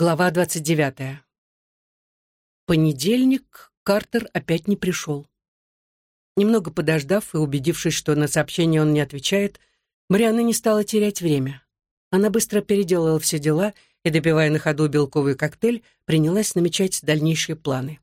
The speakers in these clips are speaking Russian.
Глава 29. Понедельник Картер опять не пришел. Немного подождав и убедившись, что на сообщение он не отвечает, Марианна не стала терять время. Она быстро переделала все дела и, допивая на ходу белковый коктейль, принялась намечать дальнейшие планы.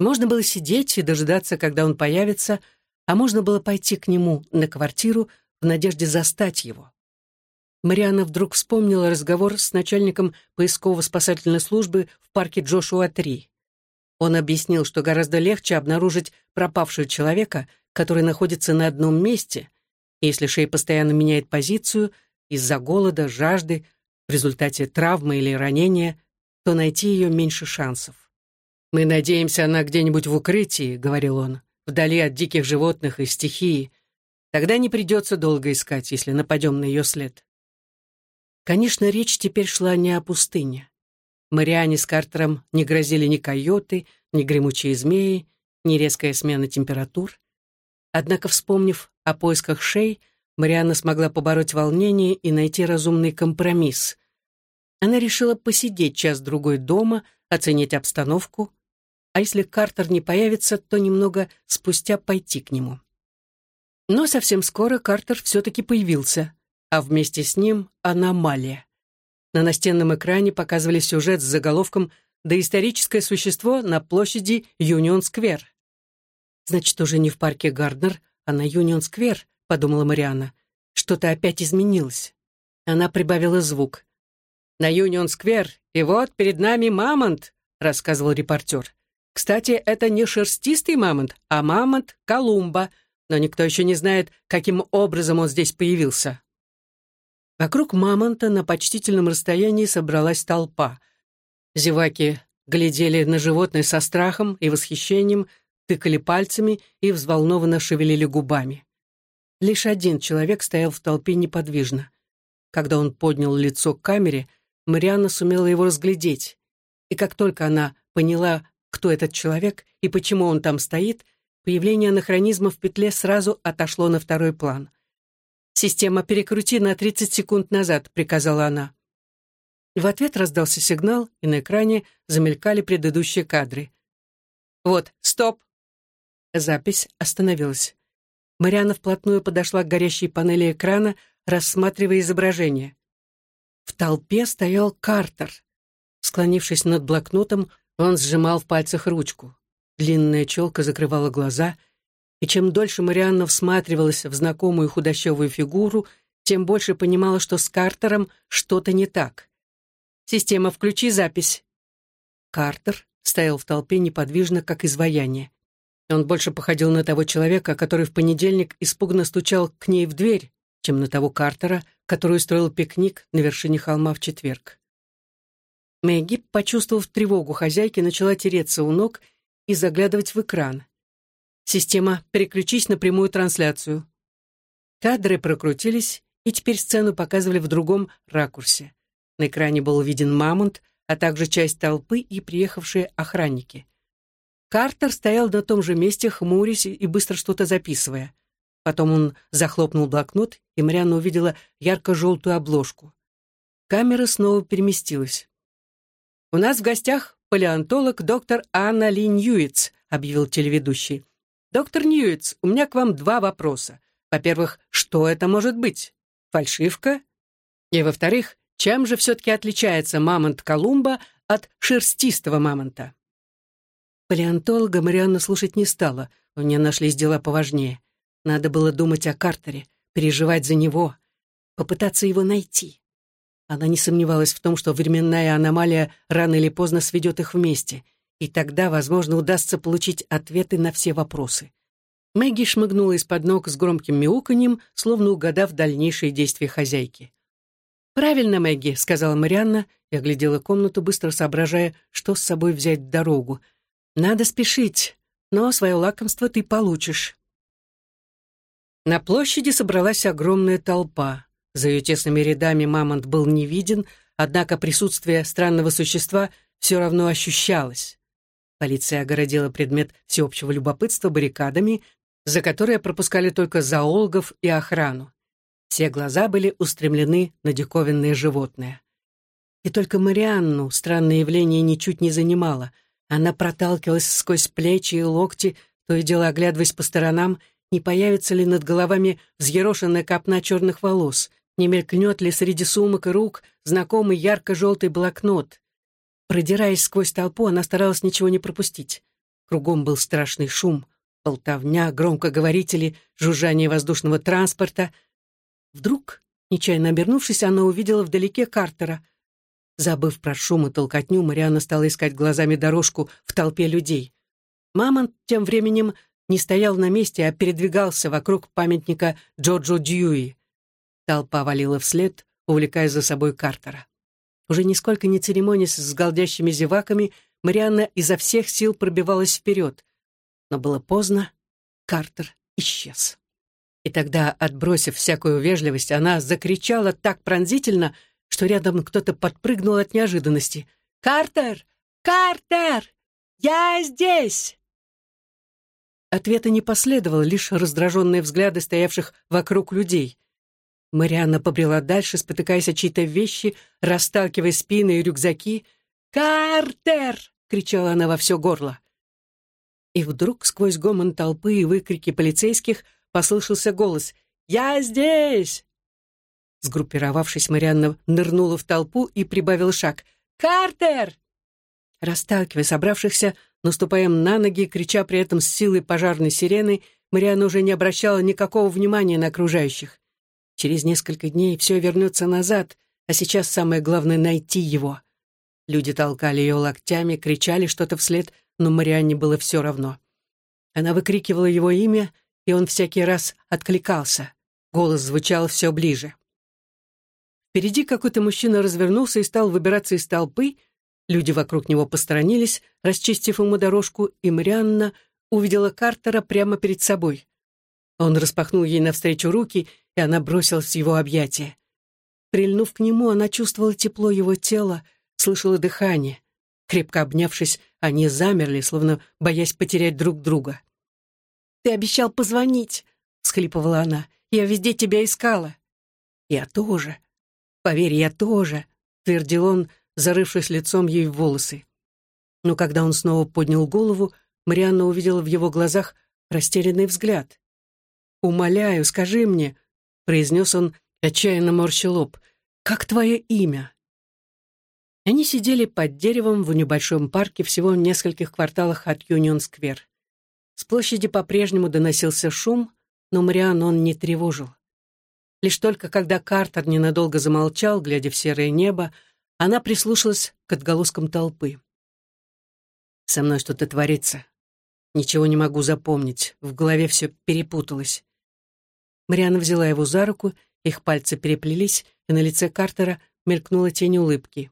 Можно было сидеть и дожидаться, когда он появится, а можно было пойти к нему на квартиру в надежде застать его. Марианна вдруг вспомнила разговор с начальником поисково-спасательной службы в парке Джошуа-3. Он объяснил, что гораздо легче обнаружить пропавшего человека, который находится на одном месте, если Шей постоянно меняет позицию из-за голода, жажды, в результате травмы или ранения, то найти ее меньше шансов. «Мы надеемся, она где-нибудь в укрытии», — говорил он, «вдали от диких животных и стихии. Тогда не придется долго искать, если нападем на ее след». Конечно, речь теперь шла не о пустыне. Мариане с Картером не грозили ни койоты, ни гремучие змеи, ни резкая смена температур. Однако, вспомнив о поисках шей, Марианна смогла побороть волнение и найти разумный компромисс. Она решила посидеть час-другой дома, оценить обстановку, а если Картер не появится, то немного спустя пойти к нему. Но совсем скоро Картер все-таки появился а вместе с ним — аномалия. На настенном экране показывали сюжет с заголовком «Доисторическое существо на площади Юнион-сквер». «Значит, уже не в парке Гарднер, а на Юнион-сквер», — подумала Марианна. «Что-то опять изменилось». Она прибавила звук. «На Юнион-сквер, и вот перед нами мамонт», — рассказывал репортер. «Кстати, это не шерстистый мамонт, а мамонт Колумба, но никто еще не знает, каким образом он здесь появился». Вокруг мамонта на почтительном расстоянии собралась толпа. Зеваки глядели на животное со страхом и восхищением, тыкали пальцами и взволнованно шевелили губами. Лишь один человек стоял в толпе неподвижно. Когда он поднял лицо к камере, Марианна сумела его разглядеть. И как только она поняла, кто этот человек и почему он там стоит, появление анахронизма в петле сразу отошло на второй план. «Система, перекрути на 30 секунд назад», — приказала она. В ответ раздался сигнал, и на экране замелькали предыдущие кадры. «Вот, стоп!» Запись остановилась. Мариана вплотную подошла к горящей панели экрана, рассматривая изображение. В толпе стоял Картер. Склонившись над блокнотом, он сжимал в пальцах ручку. Длинная челка закрывала глаза — и чем дольше Марианна всматривалась в знакомую худощавую фигуру, тем больше понимала, что с Картером что-то не так. «Система, включи запись». Картер стоял в толпе неподвижно, как изваяние. Он больше походил на того человека, который в понедельник испуганно стучал к ней в дверь, чем на того Картера, который устроил пикник на вершине холма в четверг. Мэгги, почувствовав тревогу хозяйки, начала тереться у ног и заглядывать в экран. Система, переключись на прямую трансляцию. Кадры прокрутились, и теперь сцену показывали в другом ракурсе. На экране был виден мамонт, а также часть толпы и приехавшие охранники. Картер стоял на том же месте, хмурясь и быстро что-то записывая. Потом он захлопнул блокнот, и Марианна увидела ярко-желтую обложку. Камера снова переместилась. «У нас в гостях палеонтолог доктор Анна Ли Ньюитс», объявил телеведущий. «Доктор Ньюитс, у меня к вам два вопроса. Во-первых, что это может быть? Фальшивка? И, во-вторых, чем же все-таки отличается мамонт Колумба от шерстистого мамонта?» Палеонтолога Марианна слушать не стала, у нее нашлись дела поважнее. Надо было думать о Картере, переживать за него, попытаться его найти. Она не сомневалась в том, что временная аномалия рано или поздно сведет их вместе, и тогда, возможно, удастся получить ответы на все вопросы. Мэгги шмыгнула из-под ног с громким мяуканьем, словно угадав дальнейшие действия хозяйки. «Правильно, Мэгги», — сказала Марианна и оглядела комнату, быстро соображая, что с собой взять в дорогу. «Надо спешить, но свое лакомство ты получишь». На площади собралась огромная толпа. За ее тесными рядами мамонт был не виден, однако присутствие странного существа все равно ощущалось. Полиция огородила предмет всеобщего любопытства баррикадами, за которые пропускали только зоологов и охрану. Все глаза были устремлены на диковинное животное. И только Марианну странное явление ничуть не занимало. Она проталкивалась сквозь плечи и локти, то и дело оглядываясь по сторонам, не появится ли над головами взъерошенная копна черных волос, не мелькнет ли среди сумок и рук знакомый ярко-желтый блокнот. Продираясь сквозь толпу, она старалась ничего не пропустить. Кругом был страшный шум, болтовня, громкоговорители, жужжание воздушного транспорта. Вдруг, нечаянно обернувшись, она увидела вдалеке Картера. Забыв про шум и толкотню, Мариана стала искать глазами дорожку в толпе людей. Мамонт тем временем не стоял на месте, а передвигался вокруг памятника Джорджу Дьюи. Толпа валила вслед, увлекая за собой Картера. Уже нисколько не церемонясь с голдящими зеваками, Марианна изо всех сил пробивалась вперед. Но было поздно, Картер исчез. И тогда, отбросив всякую вежливость, она закричала так пронзительно, что рядом кто-то подпрыгнул от неожиданности. «Картер! Картер! Я здесь!» Ответа не последовало, лишь раздраженные взгляды стоявших вокруг людей. Марианна побрела дальше, спотыкаясь о чьи-то вещи, расталкивая спины и рюкзаки. «Картер!» — кричала она во все горло. И вдруг сквозь гомон толпы и выкрики полицейских послышался голос «Я здесь!». Сгруппировавшись, Марианна нырнула в толпу и прибавила шаг. «Картер!» Расталкивая собравшихся, наступая на ноги, крича при этом с силой пожарной сирены, Марианна уже не обращала никакого внимания на окружающих. Через несколько дней все вернется назад, а сейчас самое главное — найти его. Люди толкали ее локтями, кричали что-то вслед, но Марианне было все равно. Она выкрикивала его имя, и он всякий раз откликался. Голос звучал все ближе. Впереди какой-то мужчина развернулся и стал выбираться из толпы. Люди вокруг него посторонились, расчистив ему дорожку, и Марианна увидела Картера прямо перед собой. Он распахнул ей навстречу руки, и она бросилась в его объятия. Прильнув к нему, она чувствовала тепло его тела, слышала дыхание. Крепко обнявшись, они замерли, словно боясь потерять друг друга. «Ты обещал позвонить», — всхлипывала она. «Я везде тебя искала». «Я тоже. Поверь, я тоже», — твердил он, зарывшись лицом ей в волосы. Но когда он снова поднял голову, Марианна увидела в его глазах растерянный взгляд. «Умоляю, скажи мне», — произнес он, отчаянно морща лоб, «как твое имя?» Они сидели под деревом в небольшом парке всего в нескольких кварталах от Юнион-сквер. С площади по-прежнему доносился шум, но Мариан он не тревожил. Лишь только когда Картер ненадолго замолчал, глядя в серое небо, она прислушалась к отголоскам толпы. «Со мной что-то творится. Ничего не могу запомнить. В голове все перепуталось. Мариана взяла его за руку, их пальцы переплелись, и на лице Картера мелькнула тень улыбки.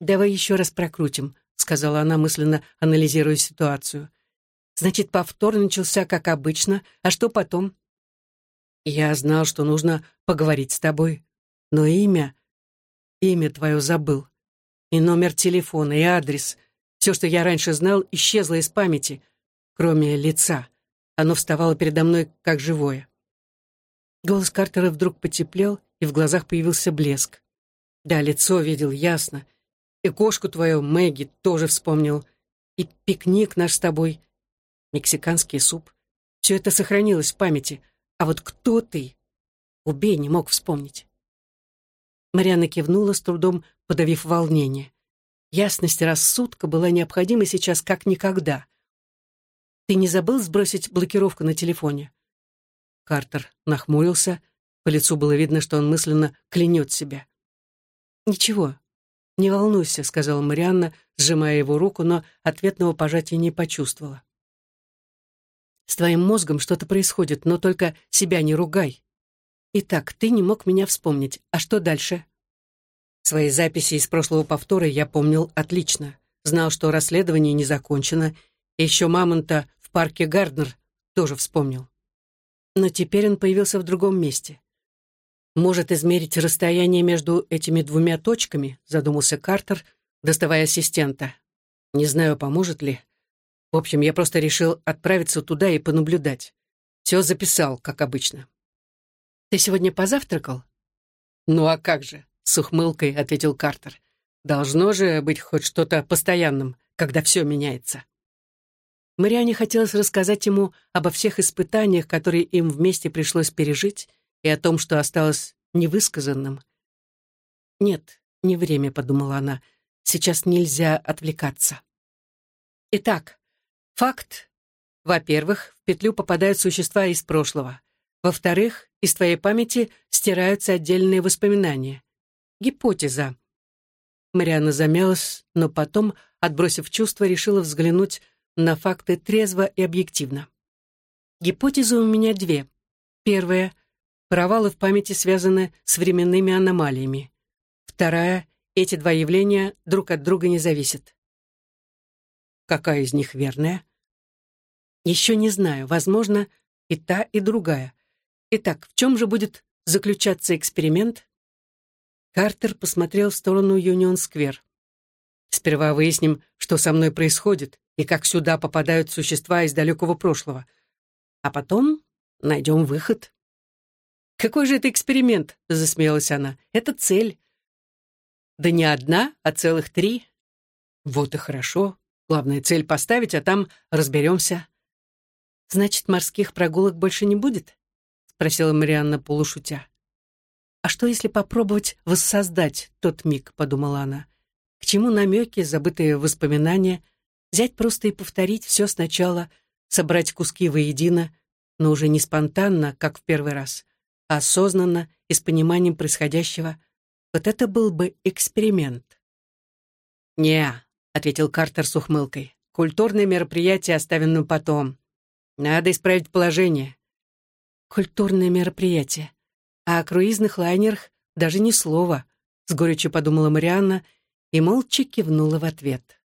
«Давай еще раз прокрутим», — сказала она, мысленно анализируя ситуацию. «Значит, повтор начался, как обычно, а что потом?» «Я знал, что нужно поговорить с тобой, но имя... Имя твое забыл. И номер телефона, и адрес. Все, что я раньше знал, исчезло из памяти, кроме лица. Оно вставало передо мной как живое. Голос Картера вдруг потеплел, и в глазах появился блеск. Да, лицо видел ясно. И кошку твою, Мэгги, тоже вспомнил. И пикник наш с тобой. Мексиканский суп. Все это сохранилось в памяти. А вот кто ты? Убей, не мог вспомнить. Марианна кивнула, с трудом подавив волнение. Ясность рассудка была необходима сейчас как никогда. Ты не забыл сбросить блокировку на телефоне? Картер нахмурился. По лицу было видно, что он мысленно клянет себя. «Ничего, не волнуйся», — сказала Марианна, сжимая его руку, но ответного пожатия не почувствовала. «С твоим мозгом что-то происходит, но только себя не ругай. Итак, ты не мог меня вспомнить. А что дальше?» Свои записи из прошлого повтора я помнил отлично. Знал, что расследование не закончено. Еще Мамонта в парке Гарднер тоже вспомнил но теперь он появился в другом месте. «Может измерить расстояние между этими двумя точками?» — задумался Картер, доставая ассистента. «Не знаю, поможет ли. В общем, я просто решил отправиться туда и понаблюдать. Все записал, как обычно». «Ты сегодня позавтракал?» «Ну а как же?» — с ухмылкой ответил Картер. Должно же быть хоть что-то постоянным, когда все меняется. Мариане хотелось рассказать ему обо всех испытаниях, которые им вместе пришлось пережить, и о том, что осталось невысказанным. «Нет, не время», — подумала она, — «сейчас нельзя отвлекаться». Итак, факт. Во-первых, в петлю попадают существа из прошлого. Во-вторых, из твоей памяти стираются отдельные воспоминания. Гипотеза. Марианна замялась, но потом, отбросив чувство, решила взглянуть на факты трезво и объективно. Гипотезы у меня две. Первая — провалы в памяти связаны с временными аномалиями. Вторая — эти два явления друг от друга не зависят. Какая из них верная? Еще не знаю, возможно, и та, и другая. Итак, в чем же будет заключаться эксперимент? Картер посмотрел в сторону Юнион-сквер. Сперва выясним, что со мной происходит и как сюда попадают существа из далекого прошлого. А потом найдем выход. «Какой же это эксперимент?» — засмеялась она. «Это цель». «Да не одна, а целых три». «Вот и хорошо. Главная цель поставить, а там разберемся». «Значит, морских прогулок больше не будет?» — спросила Марианна полушутя. «А что, если попробовать воссоздать тот миг?» — подумала она. «К чему намеки, забытые воспоминания? Взять просто и повторить все сначала, собрать куски воедино, но уже не спонтанно, как в первый раз, а осознанно и с пониманием происходящего. Вот это был бы эксперимент». «Не», — ответил Картер с ухмылкой. «Культурное мероприятие оставим на потом. Надо исправить положение». «Культурное мероприятие. А о круизных лайнерах даже ни слова, с горечью подумала Марианна и молча кивнула в ответ.